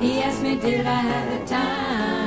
He asked me, did I have the time?